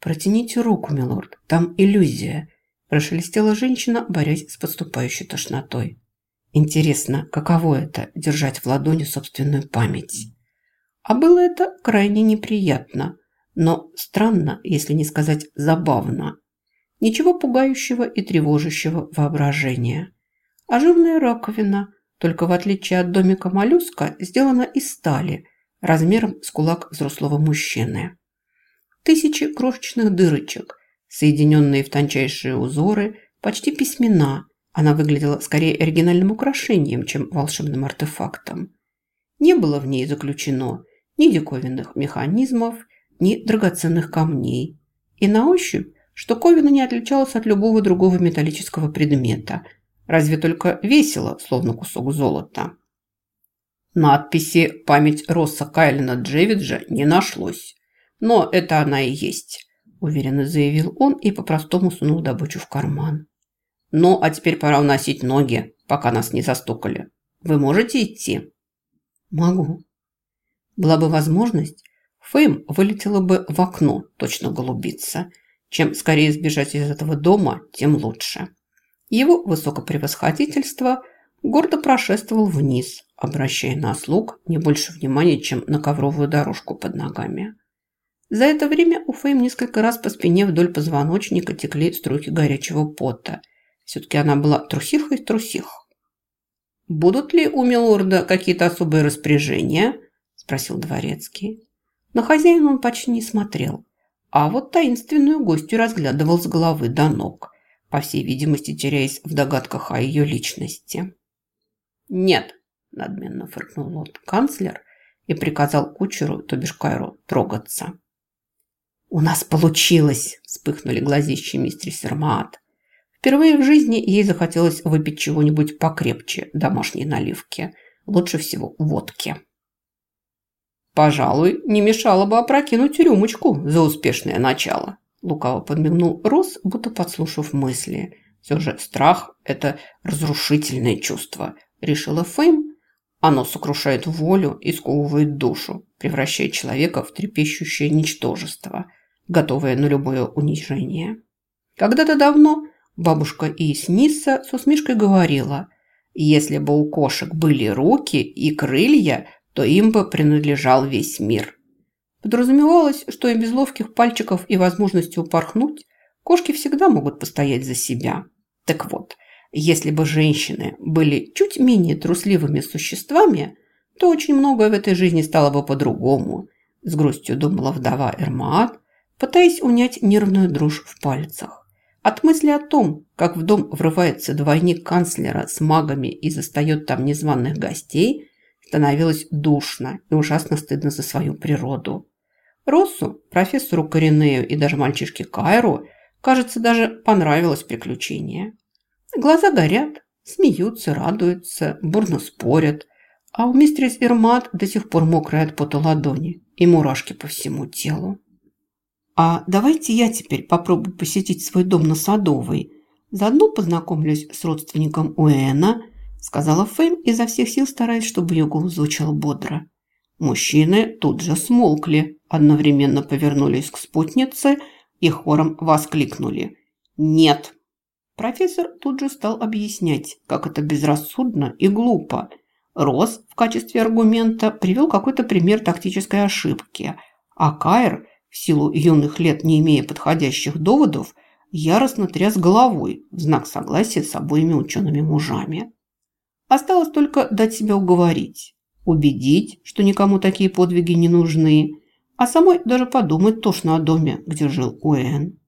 «Протяните руку, милорд, там иллюзия», – прошелестела женщина, борясь с подступающей тошнотой. «Интересно, каково это – держать в ладони собственную память?» А было это крайне неприятно, но странно, если не сказать забавно. Ничего пугающего и тревожащего воображения. А жирная раковина, только в отличие от домика моллюска, сделана из стали, размером с кулак взрослого мужчины. Тысячи крошечных дырочек, соединенные в тончайшие узоры, почти письмена. Она выглядела скорее оригинальным украшением, чем волшебным артефактом. Не было в ней заключено ни диковинных механизмов, ни драгоценных камней. И на ощупь штуковина не отличалась от любого другого металлического предмета, разве только весело, словно кусок золота. Надписи «Память Росса Кайлина Джевиджа» не нашлось. Но это она и есть, уверенно заявил он и по-простому сунул добычу в карман. Ну, а теперь пора уносить ноги, пока нас не застукали. Вы можете идти? Могу. Была бы возможность, Фейм вылетела бы в окно, точно голубица. Чем скорее сбежать из этого дома, тем лучше. Его высокопревосходительство гордо прошествовал вниз, обращая на слуг не больше внимания, чем на ковровую дорожку под ногами. За это время у Фейм несколько раз по спине вдоль позвоночника текли струйки горячего пота. Все-таки она была трусиха из трусих. «Будут ли у милорда какие-то особые распоряжения?» – спросил дворецкий. На хозяина он почти не смотрел, а вот таинственную гостью разглядывал с головы до ног, по всей видимости теряясь в догадках о ее личности. «Нет», – надменно фыркнул лорд канцлер и приказал кучеру, то бишь Кайру, трогаться. «У нас получилось!» – вспыхнули глазищи мистер Сермаат. Впервые в жизни ей захотелось выпить чего-нибудь покрепче домашней наливки. Лучше всего водки. «Пожалуй, не мешало бы опрокинуть рюмочку за успешное начало», – лукаво подмигнул Рос, будто подслушав мысли. «Все же страх – это разрушительное чувство», – решила Фейм. «Оно сокрушает волю и сковывает душу, превращая человека в трепещущее ничтожество – готовая на любое унижение. Когда-то давно бабушка Ис Нисса с усмешкой говорила, если бы у кошек были руки и крылья, то им бы принадлежал весь мир. Подразумевалось, что и без ловких пальчиков и возможности упорхнуть, кошки всегда могут постоять за себя. Так вот, если бы женщины были чуть менее трусливыми существами, то очень многое в этой жизни стало бы по-другому, с грустью думала вдова Эрмаат, пытаясь унять нервную дрожь в пальцах. От мысли о том, как в дом врывается двойник канцлера с магами и застает там незваных гостей, становилось душно и ужасно стыдно за свою природу. Россу, профессору Коренею и даже мальчишке Кайру, кажется, даже понравилось приключение. Глаза горят, смеются, радуются, бурно спорят, а у мистерис Ирмат до сих пор мокрая от пота ладони и мурашки по всему телу. А давайте я теперь попробую посетить свой дом на Садовой. Заодно познакомлюсь с родственником Уэна, сказала Фэм, изо всех сил стараясь, чтобы ее голос звучал бодро. Мужчины тут же смолкли, одновременно повернулись к спутнице и хором воскликнули. «Нет!» Профессор тут же стал объяснять, как это безрассудно и глупо. Рос в качестве аргумента привел какой-то пример тактической ошибки, а Кайр – в силу юных лет не имея подходящих доводов, яростно тряс головой в знак согласия с обоими учеными мужами. Осталось только дать себя уговорить, убедить, что никому такие подвиги не нужны, а самой даже подумать тошно о доме, где жил Уэн.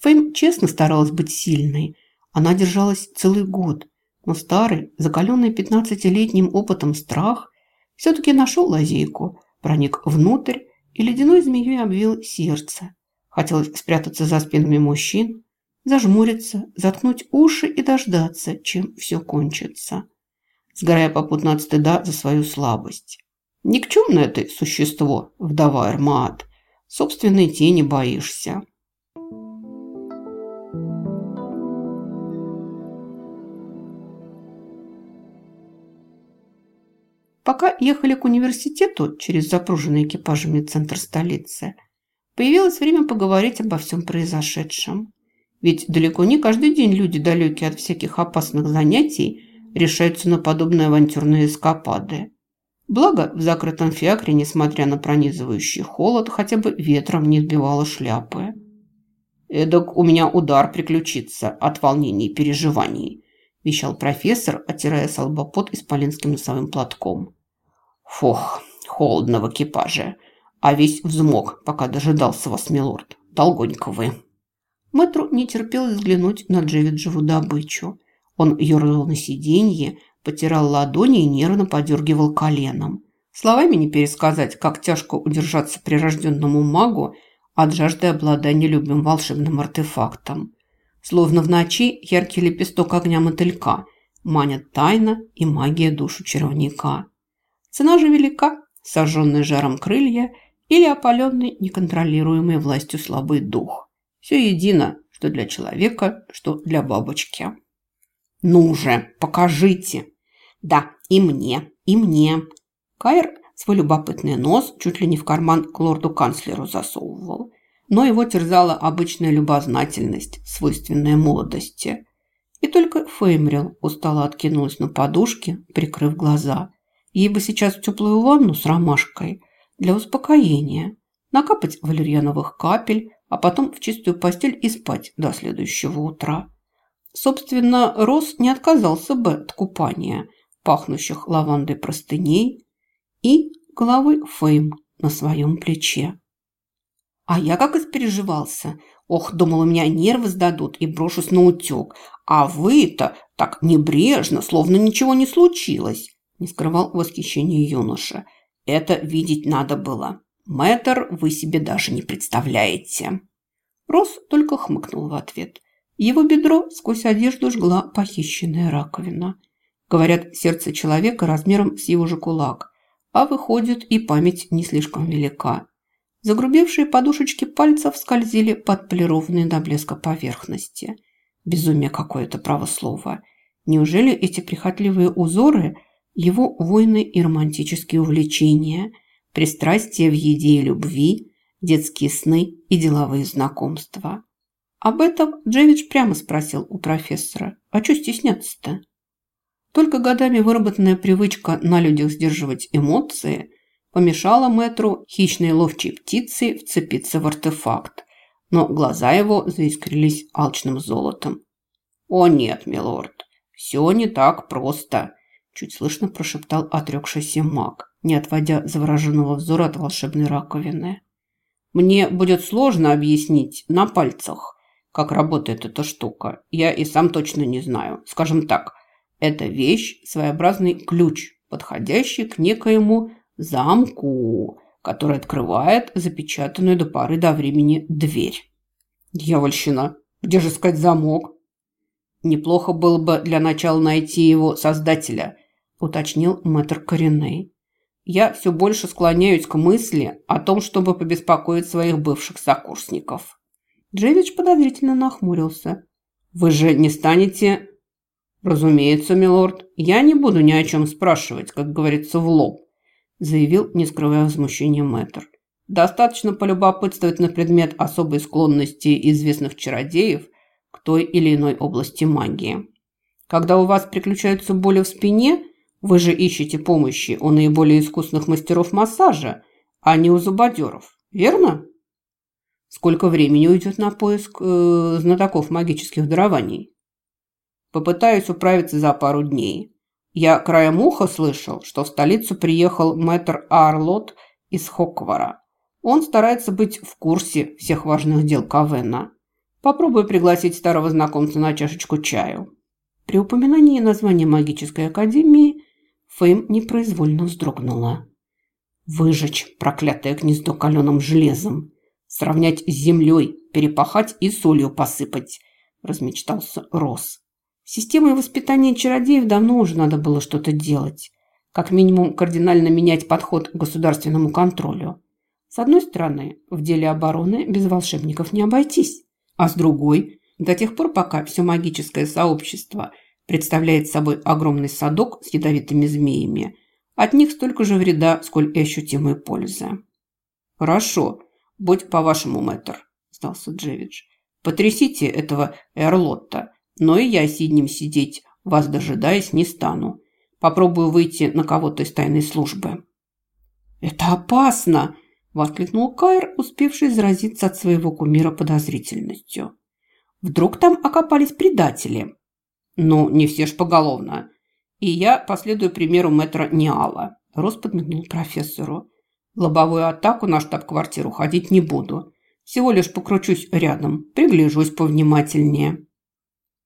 Фэм честно старалась быть сильной. Она держалась целый год, но старый, закаленный пятнадцатилетним опытом страх все-таки нашел лазейку, проник внутрь и ледяной змеей обвил сердце. Хотелось спрятаться за спинами мужчин, зажмуриться, заткнуть уши и дождаться, чем все кончится, сгорая попутно от стыда за свою слабость. Никчемное ты существо, вдова Эрмаат, собственной тени боишься. Пока ехали к университету через запруженный экипажами центр столицы, Появилось время поговорить обо всем произошедшем. Ведь далеко не каждый день люди, далекие от всяких опасных занятий, решаются на подобные авантюрные эскапады. Благо, в закрытом фиакре, несмотря на пронизывающий холод, хотя бы ветром не сбивало шляпы. «Эдак у меня удар приключится от волнений и переживаний», вещал профессор, оттирая с лба исполинским носовым платком. «Фух, холодно в экипаже, а весь взмок, пока дожидался вас, милорд. Долгонько вы». Мэтру не терпелось взглянуть на Джевиджеву добычу. Он ерзал на сиденье, потирал ладони и нервно подергивал коленом. Словами не пересказать, как тяжко удержаться прирожденному магу от жажды обладания любым волшебным артефактом. Словно в ночи яркий лепесток огня мотылька манят тайна и магия душу чаровника. Цена же велика, сожженный жаром крылья или опаленный неконтролируемой властью слабый дух. Все едино, что для человека, что для бабочки. «Ну же, покажите!» «Да, и мне, и мне!» Кайр свой любопытный нос чуть ли не в карман к лорду-канцлеру засовывал. Но его терзала обычная любознательность, свойственная молодости. И только Феймрил устало откинулась на подушке, прикрыв глаза. Ей бы сейчас теплую ванну с ромашкой для успокоения, накапать валерьяновых капель, а потом в чистую постель и спать до следующего утра. Собственно, Рос не отказался бы от купания, пахнущих лавандой простыней и головы Фейм на своем плече. А я как испереживался. Ох, думал, у меня нервы сдадут и брошусь на утек. А вы-то так небрежно, словно ничего не случилось, не скрывал восхищение юноша. Это видеть надо было. Мэтр, вы себе даже не представляете. Рос только хмыкнул в ответ. Его бедро сквозь одежду жгла похищенная раковина. Говорят, сердце человека размером с его же кулак, а выходит и память не слишком велика. Загрубевшие подушечки пальцев скользили под полированные до блеска поверхности. Безумие какое-то правослово. Неужели эти прихотливые узоры – его войны и романтические увлечения, пристрастия в еде и любви, детские сны и деловые знакомства? Об этом Джевич прямо спросил у профессора. А что стесняться-то? Только годами выработанная привычка на людях сдерживать эмоции помешала мэтру хищной ловчей птицы вцепиться в артефакт, но глаза его заискрились алчным золотом. «О нет, милорд, все не так просто», – чуть слышно прошептал отрекшийся маг, не отводя завороженного взора от волшебной раковины. «Мне будет сложно объяснить на пальцах, как работает эта штука. Я и сам точно не знаю. Скажем так, эта вещь – своеобразный ключ, подходящий к некоему замку, который открывает запечатанную до поры до времени дверь. Дьявольщина! Где же искать замок? Неплохо было бы для начала найти его создателя, уточнил мэтр Кореней. Я все больше склоняюсь к мысли о том, чтобы побеспокоить своих бывших сокурсников. Джевич подозрительно нахмурился. Вы же не станете «Разумеется, милорд, я не буду ни о чем спрашивать, как говорится, в лоб», заявил, не скрывая возмущения мэтр. «Достаточно полюбопытствовать на предмет особой склонности известных чародеев к той или иной области магии. Когда у вас приключаются боли в спине, вы же ищете помощи у наиболее искусных мастеров массажа, а не у зубодеров, верно?» Сколько времени уйдет на поиск э, знатоков магических дарований? Попытаюсь управиться за пару дней. Я краем уха слышал, что в столицу приехал мэтр Арлот из Хоквара. Он старается быть в курсе всех важных дел Кавена. Попробую пригласить старого знакомца на чашечку чаю. При упоминании названия магической академии Фейм непроизвольно вздрогнула. Выжечь проклятое гнездо каленым железом, сравнять с землей, перепахать и солью посыпать, размечтался Рос. Системой воспитания чародеев давно уже надо было что-то делать. Как минимум кардинально менять подход к государственному контролю. С одной стороны, в деле обороны без волшебников не обойтись. А с другой, до тех пор, пока все магическое сообщество представляет собой огромный садок с ядовитыми змеями, от них столько же вреда, сколь и ощутимой пользы. Хорошо, Будь по-вашему, мэтр, сдался Джевидж. Потрясите этого Эрлотта, но и я сиднем сидеть, вас дожидаясь, не стану. Попробую выйти на кого-то из тайной службы». «Это опасно!» – воскликнул Кайр, успевший заразиться от своего кумира подозрительностью. «Вдруг там окопались предатели?» «Ну, не все ж поголовно. И я последую примеру мэтра Ниала», – Рос подмигнул профессору. «Лобовую атаку на штаб-квартиру ходить не буду. Всего лишь покручусь рядом, пригляжусь повнимательнее».